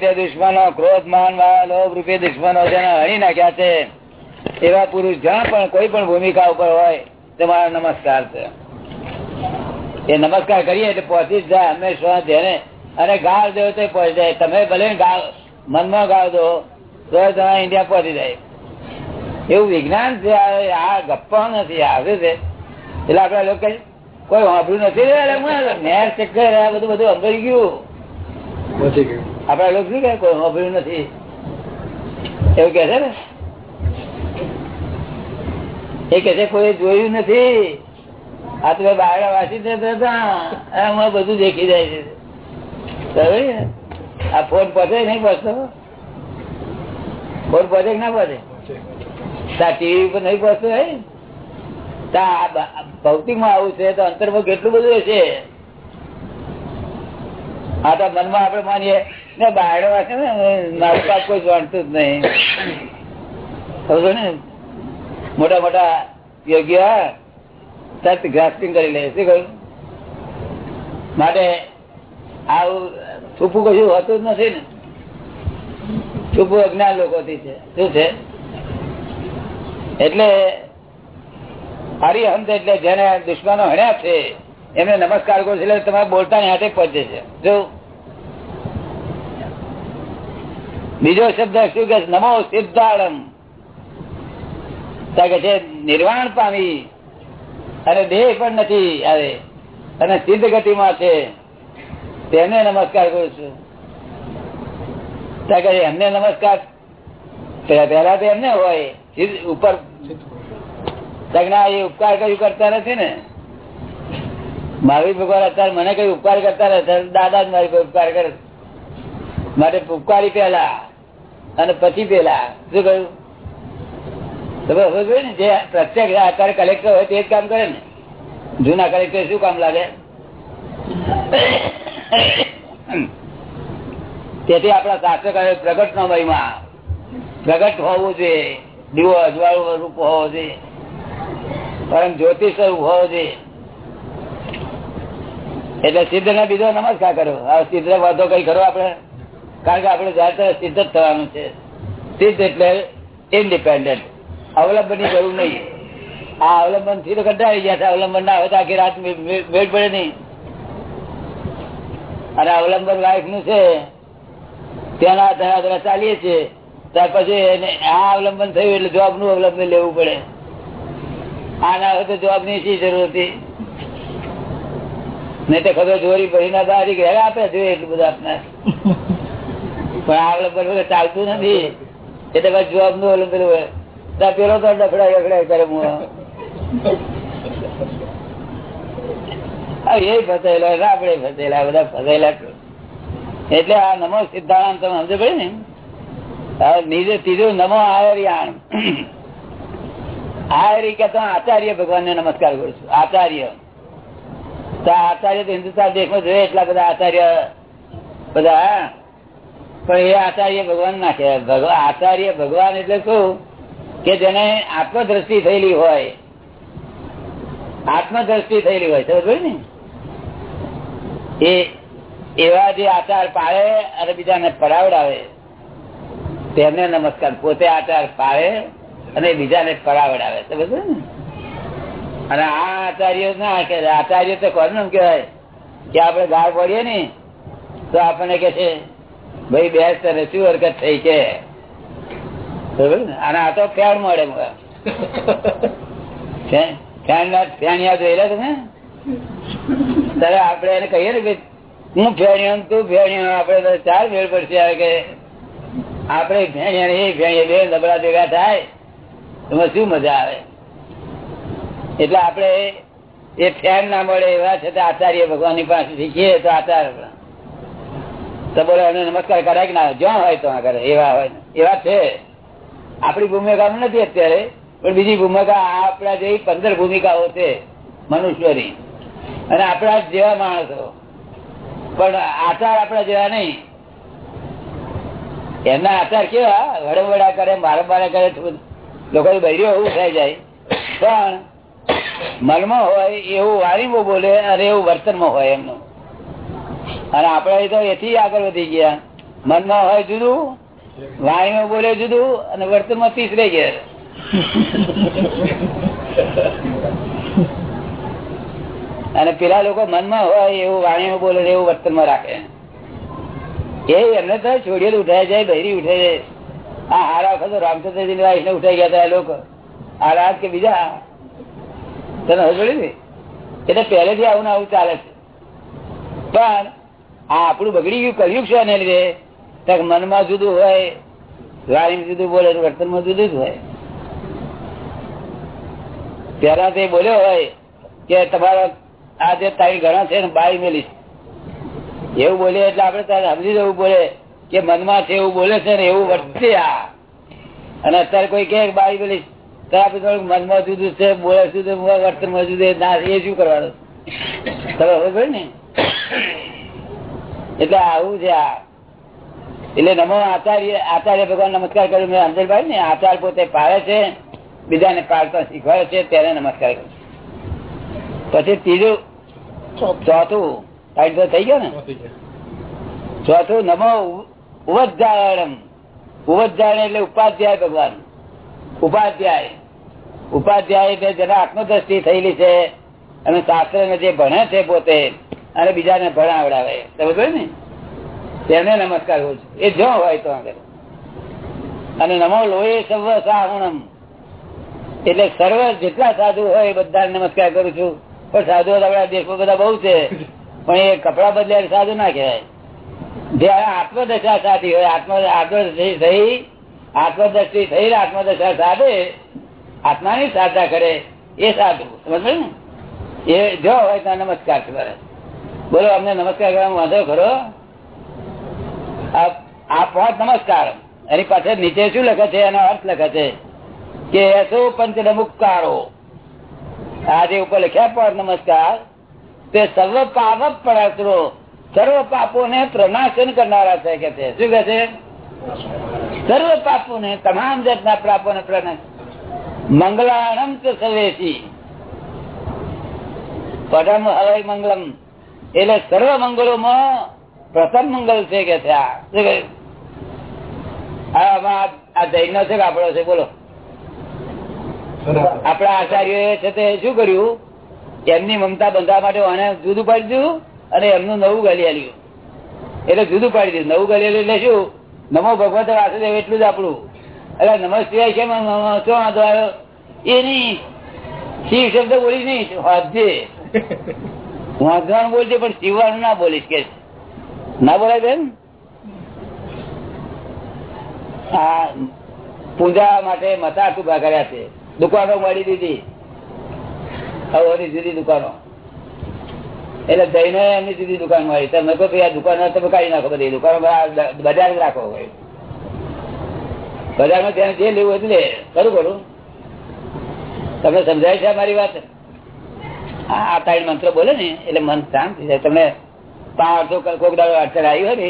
તે દુશ્મનો, ક્રોધ માન લોભ રૂપે દુશ્મનો જેને હણી નાખ્યા છે. એવા પુરુષ જ્યાં પણ કોઈ પણ ભૂમિકા ઉપર હોય, તમારા નમસ્કાર છે. એ નમસ્કાર કરીએ એટલે પહોંચી જ જાય હંમેશા જેને, અને ગાળ દેવો તો પહોંચી જાય. તમે ભલે ગાળ, મનમાં ગાળ દો, તો તમારા ઇન્ડિયા પહોંચી જાય. એવું વિજ્ઞાન છે, આ ગપ્પા નથી આવે છે? એટલે આપડા લોકો કોઈ વાપર્યું નથી નેર ચક્કર બધું બધું અંબરી ગયું. આપડા લોકો શું કોઈ વાપર્યું નથી. એવું કે છે ને? એ કે છે, કોઈ જોયું નથી. આ તો બારડા વાંચી બધું દેખી જાય છે. આ ફોન પહોંચે નહીં પહોંચતો? ફોન પહોંચે ના પહોંચે? ટીવી પર નહીં પહોંચતો ભૌતિકમાં આવું છે તો અંતરમાં કેટલું બધું હશે? આ તો મનમાં આપડે માનીએ. ને, બાયડો વાંચે ને મારું પાક કોઈ જાણતું જ નહીં. ખબર ને? મોટા મોટા યોગ્ય તરત ગ્રાફ્ટિંગ કરી લે. શું કહ્યું? માટે આવું છૂપું કશું હોતું જ નથી ને. છૂપું અજ્ઞાન લોકો થી છે. શું છે? એટલે હરિહંત એટલે જેને દુશ્મનો હણ્યા છે, એમને નમસ્કાર કરો એટલે તમારે બોલતા હાથે પહોંચે છે. જો બીજો શબ્દ શું કે નમો સિદ્ધાળમ. કે છે, નિર્વાણ પામી. અને દેહ પણ નથી આવે. અને સિદ્ધ ગતિમાં છે. તેને નમસ્કાર કરું છું. એમને નમસ્કાર. પેલા તો એમને હોય. ઉપર ઉપકાર કયું કરતા નથી ને? મારી ભગવાન અત્યારે મને કઈ ઉપકાર કરતા નથી. દાદા જ મારી ઉપકાર કરે માટે ઉપકારી પેલા અને પછી પેલા, શું કહ્યું? ને, જે પ્રત્યેક અત્યારે કલેક્ટર હોય તે જ કામ કરે ને. જૂના કલેક્ટર શું કામ લાગે? તેથી આપણા શાસ્ત્ર પ્રગટ નો મહિમા પ્રગટ હોવું જોઈએ. દીવો અજવાળું રૂપ હોવો જોઈએ. પરમ જ્યોતિષ સ્વરૂપ હોવો જોઈએ. એટલે સિદ્ધ ને બીજો નમસ્કાર કરો સિદ્ધ વાતો કઈ કરો આપડે કારણ કે આપણે જયારે સિદ્ધ થવાનું છે. સિદ્ધ એટલે ઇન્ડિપેન્ડન્ટ અવલંબન જરૂર નહીં. આ અવલંબનથી તો કંટાળી ગયા છે. અવલંબન ના હોય તો આખી રાત ભેટ પડે નહીં. અને અવલંબન લાઈફનું છે. તેના ધરા ચાલીએ છીએ. ત્યાર પછી આ અવલંબન થયું એટલે જોબનું અવલંબન લેવું પડે. આ ના હોય તો જોબની શી જરૂર હતી? નહીં તો ખબર જોરી ભાઈ ના દારી ઘેર આપે જોઈએ એટલું બધું આપને. પણ આ અવલંબન ચાલતું નથી. એટલે જોબનું અવલંબન હોય. પેલો તો ડફડા ડફડા કરે હું એ ફસાયેલા આપડે ફસાયેલા, બધા ફસાયેલા. એટલે આ નમો સિદ્ધાંત તમે સમજ પડે ને? નીચે ત્રીજું નમો આયરિયાણ. આયરી કે આચાર્ય ભગવાન ને નમસ્કાર કરું છું. આચાર્ય. તો આચાર્ય તો હિન્દુસ્તાન દેશમાં જોઈએ એટલા બધા આચાર્ય બધા પણ એ આચાર્ય ભગવાન ના કહેવાય. આચાર્ય ભગવાન એટલે શું? કે જેને આત્મદ્રષ્ટિ થયેલી હોય. આત્મદ્રષ્ટિ થયેલી હોય. સમજ ને? એ, એવા જે આચાર પાળે અને બીજાને પરાવડાવે, તેમને નમસ્કાર. પોતે આચાર પાળે અને બીજાને પરાવડાવે. સમજ ને? અને આ આચાર્ય ના આચાર્ય તો કોનું કેવાય કે આપડે ગાળ પડીએ ને, તો આપણને કે છે ભાઈ બેસ તને શું હરકત થઈ છે? અને આ તો ફેણ મળે તમે? આપડે એને કહીએ ને હું ફેણ્યો તું ફેણ્યો આપડે ચાર ભેળ પડશે. કે આપડે ફેણ્યા એ ફેણીએ બે નબળા ભેગા થાય, એમાં શું મજા આવે? એટલે આપડે એ ફેન ના મળે એવા છતાં આચાર્ય ભગવાનની પાસે શીખીએ તો આચાર તો બોલો એને નમસ્કાર કરાય કે ના? જ્યાં હોય ત્યાં કરે, એવા હોય. એવા છે. આપણી ભૂમિકા નથી અત્યારે, પણ બીજી ભૂમિકા આપણા જેવી પંદર ભૂમિકાઓ છે, મનુષ્યની. અને આપણા જેવા માણસો. પણ આચાર આપણા જેવા નહીં. એમના આચાર કેવા? વડવડા કરે મારા કરે લોકો બૈરીઓ એવું થઈ જાય. પણ મનમાં હોય એવું વાણીમાં બોલે અને એવું વર્તનમાં હોય એમનું. અને આપડે તો એથી આગળ વધી ગયા. મનમાં હોય જુદું, વાણીમાં બોલે જુદું, અને વર્તનમાં તીસરે ગયા. અને પેલા લોકો મનમાં હોય, એવું વાણીમાં બોલે એવું વર્તનમાં રાખે. એ એમને તો છોડીએ ઉઠાય જાય બહેરી ઉઠે જાય. આ હારા વખત રામચંદ્રજી ઉઠાઈ ગયા હતા લોકો. આ રાત કે બીજા? તને ને? એટલે પહેલેથી આવું ને આવું ચાલે છે. પણ આ આપણું બગડી ગયું, કર્યું છે એને લીધે. મનમાં જુદું હોય વાણી જુદું બોલે, વર્તનમાં જુદું જ હોય. પેલા તે બોલ્યો હોય કે તમારા આ જે તારી ઘણા છે બાઈ મેલી. એવું બોલે એટલે આપડે તારે સમજી જવું બોલે કે મનમાં છે એવું બોલે છે ને, એવું વર્તે આ. અને અત્યારે કોઈ કે બાઈ મેલી મનમાં જુદું છે, બોલે જુદું, વર્તનમાં જુદું ના, એ શું કરવાનું? તમે ખબર ને એટલે આવું છે એટલે નમો આચાર્ય આચાર્ય ભગવાન નમસ્કાર કર્યું. મેં અંજલભાઈ ને આચાર પોતે પાડે છે બીજાને પાડતા શીખવાડે છે ત્યારે નમસ્કાર કર્યો. પછી ત્રીજું ચોથું. ટાઈમ થઈ ગયો ને? ચોથું નમો ઉપજાયણમ ઉપજાયણ એટલે ઉપાધ્યાય ભગવાન. ઉપાધ્યાય. ઉપાધ્યાય એટલે જેના આત્મદ્રષ્ટિ થયેલી છે અને શાસ્ત્ર ને જે ભણે છે પોતે અને બીજાને ભણાવડાવે સમજ ને? તેને નમસ્કાર હોય છું. એ જો હોય તો આગળ. અને નમો લોહી સર્વ સાહુણમ એટલે સર્વ જેટલા સાધુ હોય બધા નમસ્કાર કરું છું. પણ સાધુ આપણા બધા બહુ છે. પણ એ કપડા બદલ્યા સાધુ ના કહેવાય. જે આત્મદશા સાધી હોય, આત્મ આત્મદશી થઈ આત્મદશી થઈ આત્મદશા સાધે, આત્માની સાધના કરે, એ સાધુ. સમજ ને? એ જો હોય તો નમસ્કાર કરે. બોલો, અમને નમસ્કાર કરવા વાંધો ખરો? આ પાંચ નમસ્કાર. એની પાછળ નીચે શું લખે છે? એનો અર્થ લખે છે કે એસો પંચ નમુકારો આ જે ઉપર લખ્યા પાંચ નમસ્કાર, તે સર્વ પાપ પડાત્રો સર્વ પાપો ને પ્રનાશન કરનારા છે કે છે. શું કે છે? સર્વ પાપો ને તમામ જાતના પાપો ને પ્રનાશ. મંગલાણમ તો સવેશી પરમ હવય મંગલમ. એટલે સર્વ મંગળો માં પ્રથમ મંગલ છે કે છે આ? જૈન છે કે આપડો છે? બોલો. આપડા આચાર્ય છે તે શું કર્યું? એમની મમતા બંધવા માટે એને જુદું પાડી દીધું અને એમનું નવું ગલિયાલ્યું એટલે જુદું પાડી દીધું. નવું ગલિયાલ્યું એટલે શું? નમો ભગવત વાસુદેવ એટલું જ આપણું. એટલે નમસ્તે છે શું વાંધો આવ્યો? એ નહીં. શિવ શબ્દ બોલી નહીં. વાંચજે વાંચવાનું બોલજે પણ શિવવાનું ના બોલીશ કે ના બોલાય બેન? આ પૂજા માટે મતા ઊભા કર્યા છે. દુકાનો મળી દીધી. જુદી દુકાનો. એટલે જઈને એમની જુદી દુકાન મળી. તમે કહો આ દુકાનો તમે કાઢી નાખો બધી. દુકાનો બજાર રાખો બજારમાં ત્યાં જે લેવું એટલે કરું કરું તમને સમજાય છે મારી વાત? આ ત્રણ મંત્ર બોલે ને, એટલે મન શાંત થઈ જાય. તમને પાંચસો કોઈક દાડો અડચણ આવી હોય ને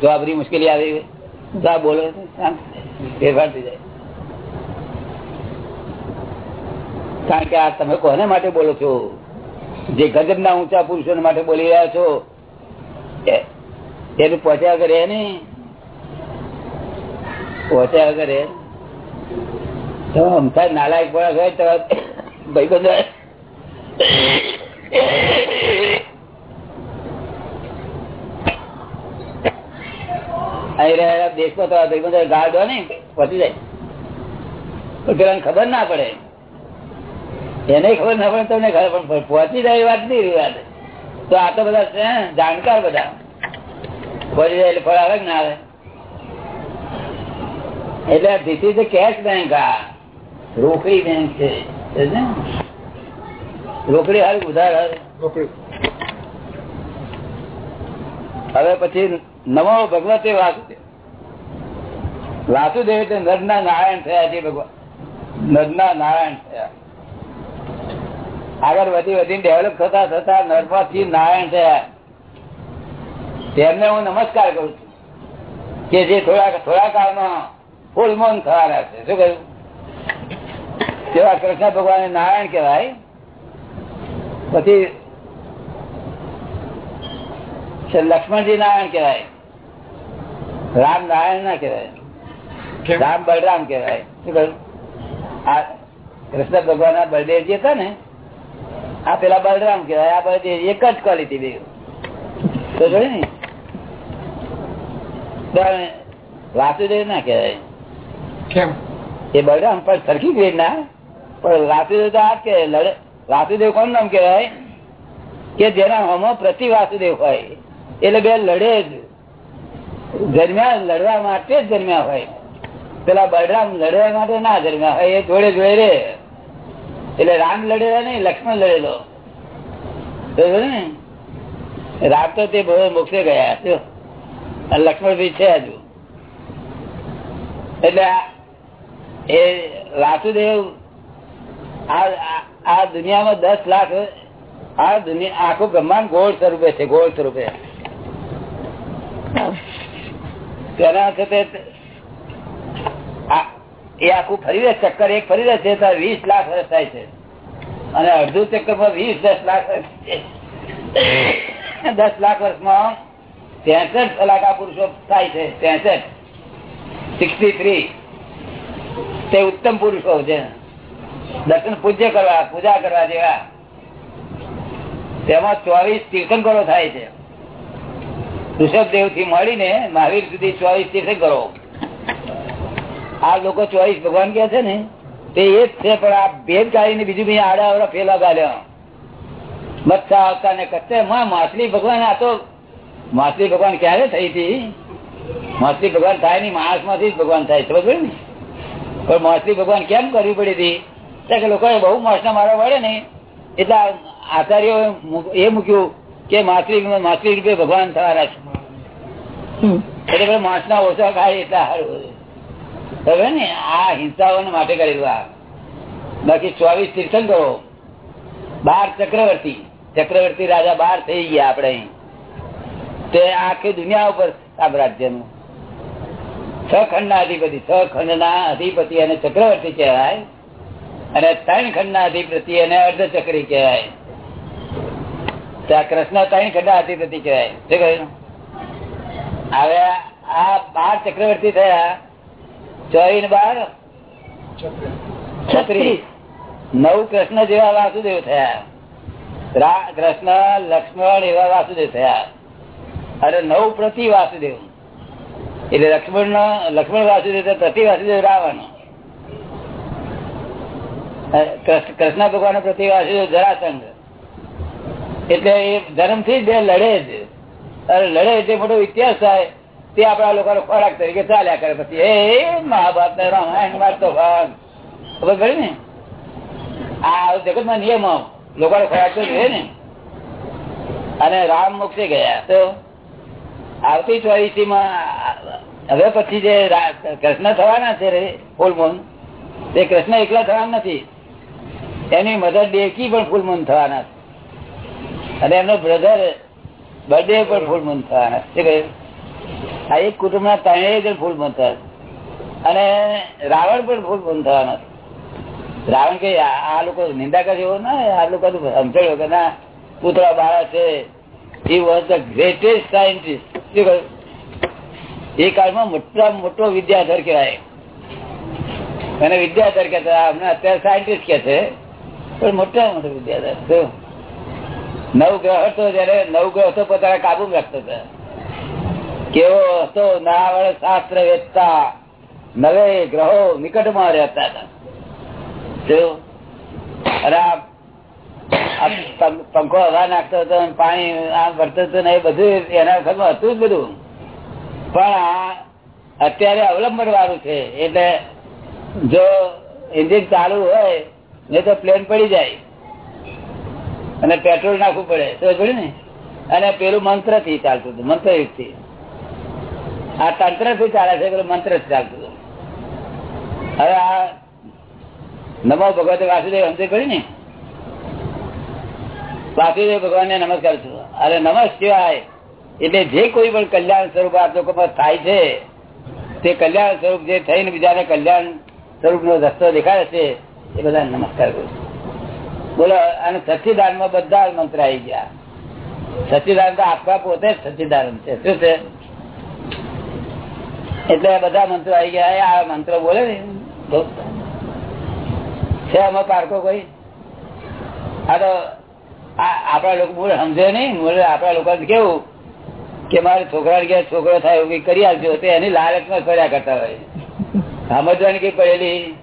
જવાબની મુશ્કેલી આવી હોય, તો બોલો શાંત ફેરફાર થઈ જાય. કારણ કે આ તમે કોને માટે બોલો છો? જે ગજબ ના ઊંચા પુરુષો માટે બોલી રહ્યા છો એનું પહોંચ્યા વગર એ નહીં. પહોંચ્યા વગર એ નાલાયક પડે હોય તો ભાઈ બંધ તો પેલા ખબર ના પડે. એને ખબર ના પડે, તમને ખબર પહોંચી જાય વાત નહીં વાત. તો આ તો બધા જાણકાર બધા. પહોંચી જાય એટલે ફળ આવે ના આવે? એટલે ધીસ ઇઝ કેશ બેંક આ. રોકડી બેંક છે રોકડી હાલ ઉધાર હવે પછી નમો ભગવતે વાસુદેવ વાસુદેવ એટલે નરના નારાયણ થયા છે ભગવાન. નરના નારાયણ થયા. આગળ વધી વધી ડેવલપ થતા થતા નર્મથી નારાયણ થયા. તેમને હું નમસ્કાર કરું છું. કે જે થોડા થોડા કાળમાં ફૂલમોન થવાના છે. શું કહ્યું? તેવા કૃષ્ણ ભગવાન નારાયણ કહેવાય. પછી લક્ષ્મણજી નારાયણ કેવાય રામ નારાયણ ના કેવાય રામ બલરામ કેવાય શું કહ્યું? આ કૃષ્ણ ભગવાન ના બળદેવજી હતા ને આ પેલા બલરામ કેવાય આ બળદેવ એક જ ક્વોલિટી બે. તો જોડે ને? વાસુદેવ ના કેવાય કેમ? એ બલરામ પણ સરખી ગ્રેડ ના પણ વાસુદેવ તો આ કે લડે વાસુદેવ કોણ નામ કેવાય કે જેના હોમો પ્રતિ વાસુદેવ હોય. એટલે બે લડે જ. જન્મ્યા લડવા માટે જ જન્મ્યા હોય. પેલા બળરામ લડવા માટે ના જન્મ્યા હોય, એ જોડે જોડે રે. એટલે રામ લડેલા નહીં, લક્ષ્મણ લડેલો. ને? રામ તો તે મોક્ષે ગયા લક્ષ્મણ ભી છે હજુ. એટલે એ વાસુદેવ આ આ- દુનિયામાં દસ લાખ, આ દુનિયા, આખું બ્રહ્માંડ ગોળ સ્વરૂપે છે, ગોળ સ્વરૂપે. તેના સાથે એ આખું ફરી રહે, ચક્કર એક ફરી રહે તો વીસ લાખ વર્ષ થાય છે. અને અડધું ચક્કરમાં વીસ, દસ લાખ દસ લાખ વર્ષમાં ત્રેસઠ કલાકા પુરુષો થાય છે, ત્રેસઠ. Sixty three. તે ઉત્તમ પુરુષો છે. દર્શન પૂજ્ય કરવા, પૂજા કરવા જેવા. તેમાં ચોવીસ તીર્થંકરો થાય છે. ઋષભદેવથી મળીને મહાવીર સુધી ચોવીસ તીર્થંકરો. આ લોકો ચોવીસ ભગવાન કે છે ને, તે એ જ છે, પણ આ ભેદ કાઢીને બીજું આડા આવડા ફેલા ગાલ્યા મચ્છા આવતા ને કચ્છે માછલી ભગવાન, આ તો માછલી ભગવાન ક્યારે થઈ હતી? માછલી ભગવાન થાય નહીં માણસમાંથી જ ભગવાન થાય સમજ ને? પણ માછલી ભગવાન કેમ કરવી પડી હતી? કે લોકોએ બહુ માછના મારવા પડે ને એટલે આચાર્યો એ મૂક્યું કે માછલી માછલી રૂપે ભગવાન થવાના છે. એટલે માછના ઓછા ખાય એટલા સારું હવે ને આ હિંસાઓને માટે કરેલું આ. બાકી ચોવીસ તીર્થંકરો બાર ચક્રવર્તી ચક્રવર્તી રાજા બાર થઈ ગયા આપણે તે આખી દુનિયા ઉપર સામ્રાજ્યનું. છ ખંડ ના અધિપતિ છ ખંડ ના અધિપતિ અને ચક્રવર્તી કહેવાય. અને ત્રણ ખંડ ના અધિપતિ અને અર્ધચક્રી કહેવાય. ત્યાં કૃષ્ણ ત્રણ ખંડ અધિપતિ કહેવાય. શું કહ્યું? હવે આ બાર ચક્રવર્તી થયા. ચોવીસ બાર? છત્રીસ. નવ કૃષ્ણ જેવા વાસુદેવ થયા. કૃષ્ણ, લક્ષ્મણ એવા વાસુદેવ થયા. અને નવ પ્રતિ વાસુદેવ. એટલે લક્ષ્મણ લક્ષ્મણ વાસુદેવ પ્રતિ વાસુદેવ રાવણ. કૃષ્ણ ભગવાન પ્રતિ વાસુદેવ જરાસંઘ એટલે એ ધર્મથી બે લડે જ. લડે એટલે મોટો ઇતિહાસ થાય. તે આપણા લોકો ખોરાક તરીકે ચાલ્યા કરે પછી, એ મહાભારત રામાયણ વાર્તો ભાગ. ખબર પડી ને? આ જગતમાં નિયમ. લોકો ખોરાક તો જોઈએ ને. અને રામ મોક્ષે ગયા. તો આવતી ચોવીસી માં હવે પછી જે કૃષ્ણ થવાના છે રે, ફૂલમૂન, તે કૃષ્ણ એકલા થવાના નથી. એની મધર દેવકી પણ ફૂલમૂન થવાના અને એમનો બ્રધર બર્થડે પણ ફૂલમૂન થવાના શું કહ્યું? આ એક કુટુંબ ના ત્રણેય ફૂલમૂન થયા અને રાવણ પણ ફૂલમૂન થવાના રાવણ કે આ લોકો નિંદા કરે એવો ના, આ લોકો સમજાયો કે ના, પુતળા બાળા છે. એ વોઝ ધ ગ્રેટેસ્ટ સાયન્ટિસ્ટ શું કહ્યું? એ કાળમાં મોટા મોટો વિદ્યાધર કહેવાય. અને વિદ્યાધર કહેતા અત્યારે સાયન્ટિસ્ટ કે છે. પણ મોટા મોટો વિદ્યાધર નવ હતો જયારે નવ ગ્રહ તો પોતાના કાબુ રાખતો હતો. કેવો હતો નાવળ શાસ્ત્ર વેચતા નવે ગ્રહો નિકટમાં રહેતા હતા. પંખો હવા નાખતો હતો પાણી આ ભરતો હતો ને એ બધું એના વખતમાં હતું જ બધું. પણ અત્યારે અવલંબન વાળું છે. એટલે જો એન્જિન ચાલુ હોય નહીં તો પ્લેન પડી જાય. અને પેટ્રોલ નાખવું પડે. ને? અને પેલું મંત્રથી ચાલતું હતું મંત્રથી આ તંત્રથી ચાલે છે મંત્રથી ચાલતું હતું. હવે આ નમો ભગવતે વાસુદેવ, સમજે કરી ને? વાસુદેવ ભગવાન ને નમસ્કાર છું. અરે નમસ્કાર, એટલે જે કોઈ પણ કલ્યાણ સ્વરૂપ આ લોકોમાં થાય છે, તે કલ્યાણ સ્વરૂપ જે થઈને બીજાને કલ્યાણ સ્વરૂપ નો રસ્તો દેખાય છે એ બધા નમસ્કાર કરું બોલો, અને સચિદાનમાં બધા મંત્ર આવી ગયા. સચિદાન તો આપવા પોતે જ સચ્ચિદાન છે. શું છે? એટલે બધા મંત્રો આવી ગયા. આ મંત્રો બોલે છે આમાં પારકો કોઈ? આ તો આપડા લોકો મૂળ સમજે નહીં. મૂળ આપડા લોકો કેવું કે મારે છોકરા કે છોકરો થાય એવું કરી આપજો. તો એની લાલચમાં કર્યા કરતા હોય. સમજવાની કઈ પડેલી?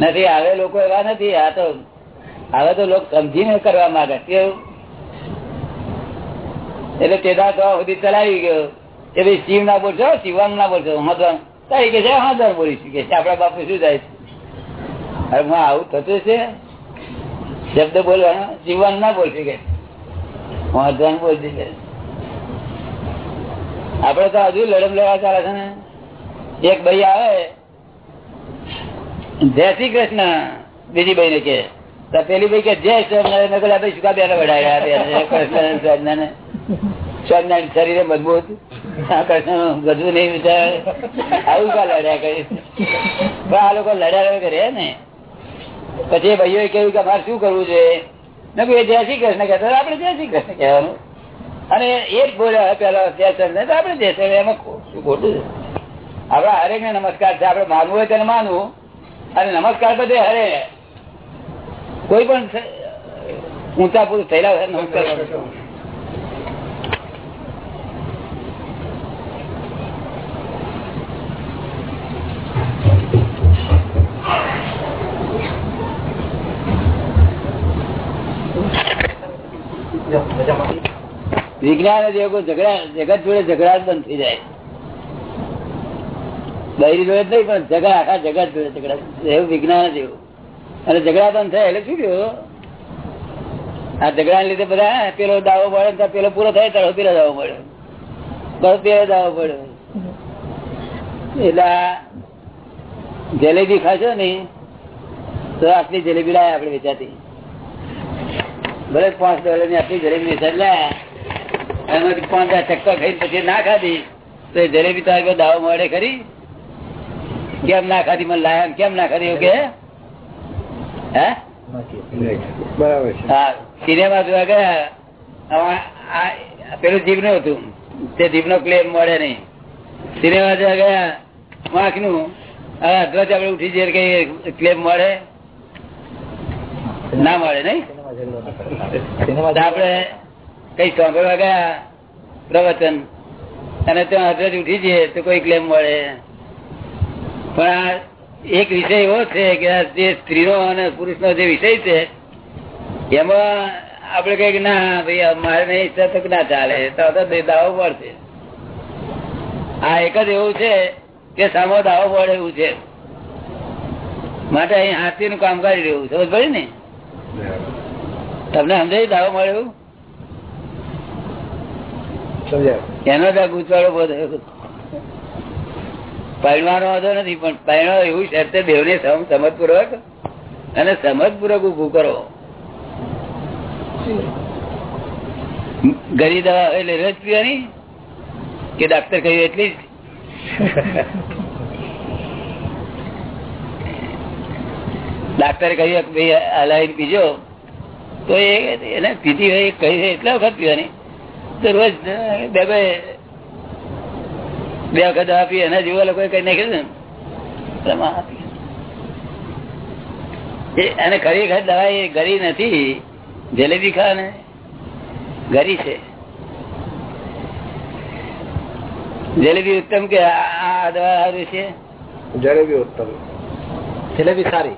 નથી હવે લોકો એવા નથી, આ તો હવે તો લોકો સમજીને કરવા માંગે કેવું? એટલે તેદા તો સુધી ચલાવી ગયો. કે ભાઈ શિવ ના બોલશો શિવાંગ ના બોલશો હદવાન કઈ કે છે હદવાન બોલીશું કે આપડા બાપુ શું જાય છે? અરે હું આવું થતું છે? શબ્દ બોલવાનો? શિવાંગ ના બોલશે કે હદવાન બોલશે કે આપડે તો હજુ લડમ લેવા ચાલે છે ને. એક ભાઈ આવે જય શ્રી કૃષ્ણ. બીજી ભાઈ કે પેલી ભાઈ કે, જય ભાઈ શું કાપ્યા કૃષ્ણ સ્વામિનારાયણ શરીરે મજબૂત ગજવું નહીં વિચાર. આવું કા લડ્યા કરી? આ લોકો લડ્યા કરે ને. પછી ભાઈઓ કહ્યું કે, અમારે શું કરવું જોઈએ મેં કહ્યું જય શ્રી કૃષ્ણ કહેતા આપડે જય શ્રી કૃષ્ણ કહેવાનું. અને એ જ બોલ્યા પેલા જય આપડે જય એમાં શું ખોટું છે. આપડા હરેક ને નમસ્કાર છે આપડે માનવું હોય તેને માનવું. અને નમસ્કાર બધે હરે કોઈ પણ ઊંચા પુરુષ થયેલા નમસ્કાર. વિજ્ઞાન જગત જોડે ઝઘડા બંધ થઈ જાય. બૈરી જોડે નહીં, પણ ઝઘડા, આખા જગત જોડે ઝઘડા. એવું વિજ્ઞાન જેવું અને ઝઘડા પણ થાય, એટલે શું કહ્યું આ ઝઘડા લીધે બધા પેલો દાવો પડે પેલો પૂરો થાય ત્યારે પેલો દાવો પડે પેલો દાવો પડે એટલે જલેબી ખાશો ને, તો આટલી જલેબી લાયા આપડે વેચાતી. ભલે પાંચ ડોલરની આટલી જલેબી વેચાત લાયા એમાંથી પાંચ ચક્કર ખાઈ પછી ના ખાધી, તો જલેબી તો દાવો મળે ખરી? કેમ ના ખાધી? મને લાયા કેમ ના ખાધી? કે? સિનેમા જોવા ગયા. પેલું જીભનું હતું. તે જીભ નો ક્લેમ મળે નહીં. સિનેમા જોવા ગયા. વાંકનું અધ્વચ આપડે ઉઠી જઈએ કઈ ક્લેમ મળે? ના મળે નઈ આપડે કઈ સાંભળવા ગયા? પ્રવચન. અને ત્યાં અધ્વજ ઉઠી જઈએ તો કોઈ ક્લેમ મળે? પણ આ એક વિષય એવો છે કે જે સ્ત્રીનો અને પુરુષ નો જે વિષય છે એમાં આપડે કંઈક ના ભાઈ મારે નહીં ઈચ્છા તો ના ચાલે. તો દાવો પડશે. આ એક જ એવું છે કે સામો દાવો પડે એવું છે. માટે અહીં હાથી નું કામ કરી રહ્યું સમજ પડી ને? તમને સમજાય દાવો મળે એવું એનો ગુચવાડો બહુ પહેરવાનો વાંધો નથી, પણ પહેરો એવું શરતે દેવને સમજપૂર્વક અને સમજપૂર્વક ઉભું કરો. ગરી દવા, એટલે રસ પીવાની? કે ડાક્ટર કહ્યું એટલી ડાક્ટરે કહ્યું કે ભાઈ હલાવી પીજો. તો એને પીધી હોય કહી એટલા વખત પીવાની. તો રોજ બે બે બે વખત આપી એના જેવા લોકો કઈ નાખ્યું ને? અને ખરેખર દવા એ ગરી નથી જલેબી ખા ને. ગરી છે. જલેબી ઉત્તમ કે આ દવા સારું છે? જલેબી ઉત્તમ. જલેબી સારી?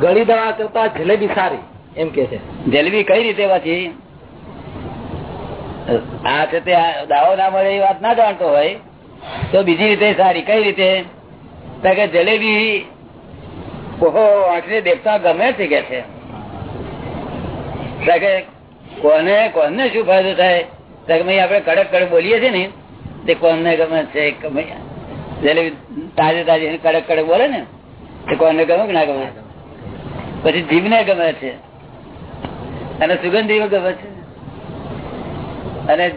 ગળી દવા કરતા જલેબી સારી એમ કે છે. જલેબી કઈ રીતે પાછી આ છે તે દાવો ના મળે એ વાત ના જાણતો હોય. તો બીજી રીતે સારી. કઈ રીતે? કે જલેબી આંખને દેખતા ગમે છે કે છે. કોને કોને શું ફાયદો થાય? આપડે કડક કડક બોલીએ છીએ ને, તે કોને ગમે છે? જલેબી તાજી તાજી કડક કડક બોલે ને, તે કોને ગમે કે ના ગમે? પછી જીભ ને ગમે છે. અને સુગંધી ગમે છે. અને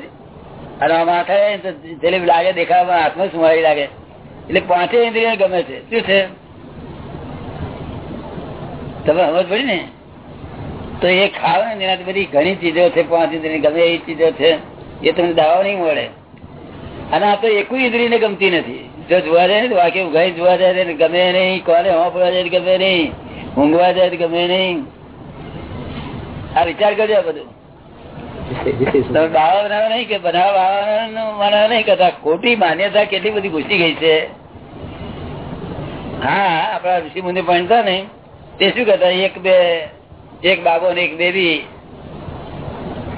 અને આમાં તો જલેબી લાગે દેખાવામાં હાથમાં સુમારી લાગે. એટલે પાંચે ઇન્દ્રિય ગમે છે. શું છે? તમે સમજ પડી ને? તો એ ખાવ ને એનાથી બધી ઘણી ચીજો છે, પાંચ ઇન્દ્રિય ગમે એ ચીજો છે, એ તમને દાવા નહીં મળે. અને આ તો એકું ઇન્દ્રિયને ગમતી નથી. જો જોવા જાય ને તો વાક્ય જોવા જાય ગમે નહીં, કોને હોપડવા જાય ગમે નહીં, ઊંઘવા જાય ગમે નહીં. આ વિચાર કરજો બધું. ખોટી માન્યતા કેટલી બધી ઘૂસી ગઈ છે? હા આપડા ઋષિ મુનિ ભણતા ને તે શું કરતા એક બે એક બાબો ને એક બેબી.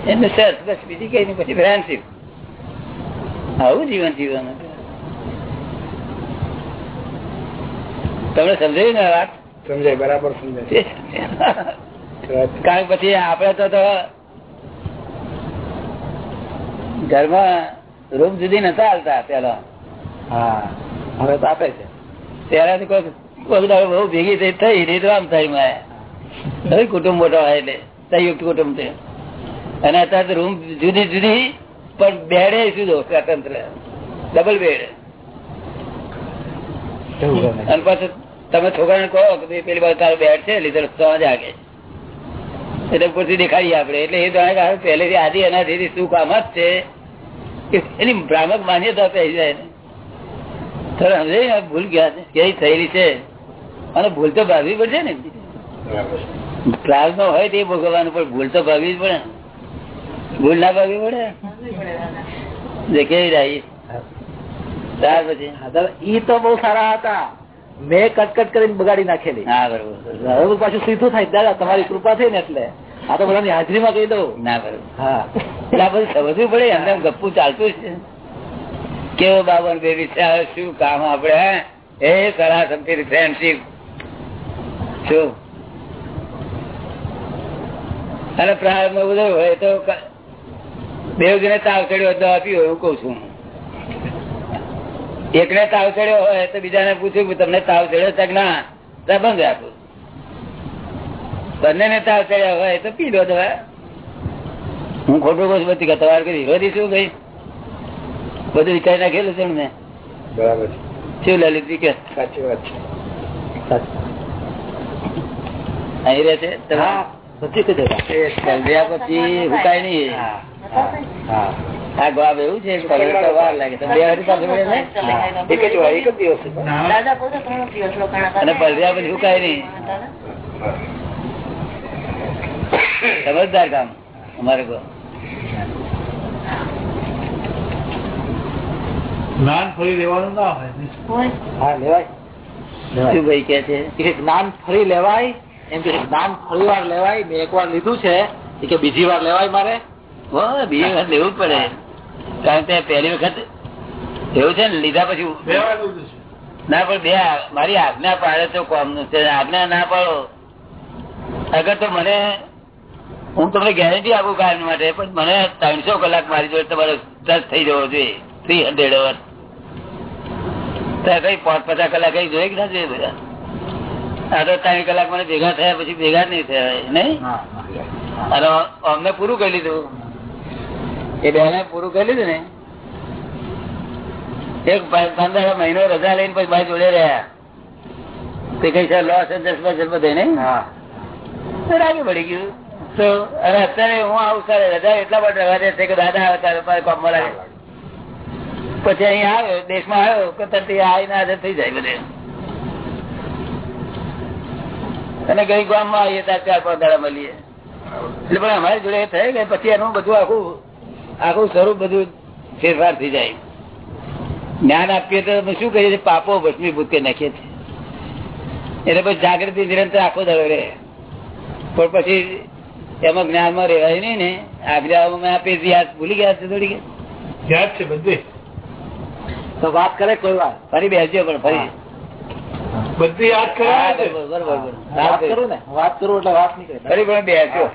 એમને સર બસ બીજી કઈ પછી ફ્રેન્ડશીપ આવું જીવન જીવવાનું. તમને સમજાયું ને વાત? સમજાય બરાબર સમજાય. કારણ પછી આપડે તો તો ઘરમાં રૂમ જુદી નતા હાલતા પેલા હા હવે તો આપે છે. ત્યારે બહુ ભેગી થઈ થઈ નહીં તો આમ થાયમાં હવે કુટુંબ મોટો હોય એટલે સંયુક્ત કુટુંબ છે અને અત્યારે રૂમ જુદી જુદી પણ બેડે જુદો સ્વતંત્ર. Double bed. અને પાછું તમે છોકરાને કહો કે પેલી બાજુ તારો બેડ છે લીધે સમજ જાગે એટલે પૂરતી દેખાડીએ આપડે એટલે એ જાણે પહેલેથી આદિ એનાથી શું કામ જ છે. એની ભ્રામક માન્યતા પહેરી જાય ને? ભૂલ ગયા કેવી થયેલી છે? અને ભૂલ તો ભાગવી પડશે ને. પ્રાર્થનો હોય તે ભોગવવાનું પણ ભૂલ તો ભાગવી જ પડે ભૂલ ના ભાગવી પડે? જે કેવી રહી ત્યાર પછી? ઈ તો બહુ સારા હતા. મેં કટકટ કરીને બગાડી નાખેલી. હા બરોબર. પાછું સીધું થાય. દાદા તમારી કૃપા થઈ ને એટલે. આ તો બધાની હાજરીમાં કહી દઉં. ના બરોબર હા. એટલે સમજવું પડે એમને એમ ગપ્પુ ચાલતું છે. કેવો બાબા ને બેબી છે શું કામ આપડે એ કરા સમતી ફ્રેન્ડશીપ શું? અને પ્રારંભ બધો હોય તો ક- બે તાવ ચડ્યો દવા પીવો એવું કઉ છું. એકને તાવ ચડ્યો હોય તો બીજાને પૂછ્યું તમને તાવ ચડ્યો તક ના? બંધ રાખું બંને ને તાવ ચડ્યો હોય તો પી લો દવા હું ખોટું કહું છું બધી તમારે કઈ વિરોધી શું કઈ બધું વિચારી નાખેલું છે ને મેં બરાબર શું લલિત કે? સાચી વાત છે. અહીં રહે છે? પછી હુકાય નહીં. હા. આ ગવાબ એવું છે? વાર લાગે. બે? એક જ એક જ દિવસ. અને પલર્યા પછી હુકાય નહીં. સમજદાર કામ અમારે જ્ઞાન ફરી લેવાનું ના હોય હોય. હા લેવાય. શું ભાઈ કે છે? જ્ઞાન ફરી લેવાય એમ કે જ્ઞાન ફરી વાર લેવાય મેં એક વાર લીધું છે. કે બીજી વાર લેવાય મારે. બીજી વાર લેવું જ પડે. કારણ કે પહેલી વખત એવું છે ને લીધા પછી બે વાર લીધું છે. ના પણ બે મારી આજ્ઞા પાડે તો કોમનું છે. આજ્ઞા ના પાડો. અગર તો મને હું તમને ગેરંટી આપું કારણ માટે પણ મને ત્રણસો કલાક મારી જોડે તમારો દસ થઈ જવો જોઈએ. થ્રી હંડ્રેડ અવર કઈ પાંચ પચાસ કલાક કઈ જોઈએ ના જોઈએ બધા? આ તો ત્રણ કલાક મને ભેગા થયા પછી ભેગા જ નહીં થયા નહીં? અને અમને પૂરું કરી લીધું. એ બેને પૂરું કરી લીધું ને? એક પંદર મહિનો રજા લઈને પછી ભાઈ જોડે રહ્યા. તે કઈ છે લોસ એન્જલ્સમાં જન્મ થઈને હા. રાગે પડી ગયું. તો અત્યારે હું આવું સર રજા એટલા માટે રજા છે કે દાદા આવે ત્યારે લાગે. પછી અહીં આવ્યો, દેશમાં આવ્યો, કે તરત આવીને હાજર થઈ જાય બધે. અને ગઈ ગામમાં આવીએ ત્યાં ચાર પાંચ દાડા મળીએ. એટલે પણ અમારી જોડે થઈ ગઈ પછી એનું બધું આખું આખું સ્વરૂપ બધું ફેરફાર થઈ જાય. જ્ઞાન આપીએ તો અમે શું કહીએ છીએ? પાપો ભસ્મીભૂત કરી નાખીએ છીએ. એટલે પછી જાગૃતિ નિરંતર આખો દડો રહે. પણ પછી એમાં જ્ઞાનમાં રેવાય નઈ ને. આજ્ઞાઓમાં મેં આપી હતી, યાદ ભૂલી ગયા છે થોડી? યાદ છે બધે? તો વાત કરે કોઈ વાર. ફરી બેસજો પણ ફરી. બધી યાદ કરે બરોબર બરોબર. વાત કરું. ને. વાત કરું એટલે વાત નીકળે. ફરી પણ બેસજો.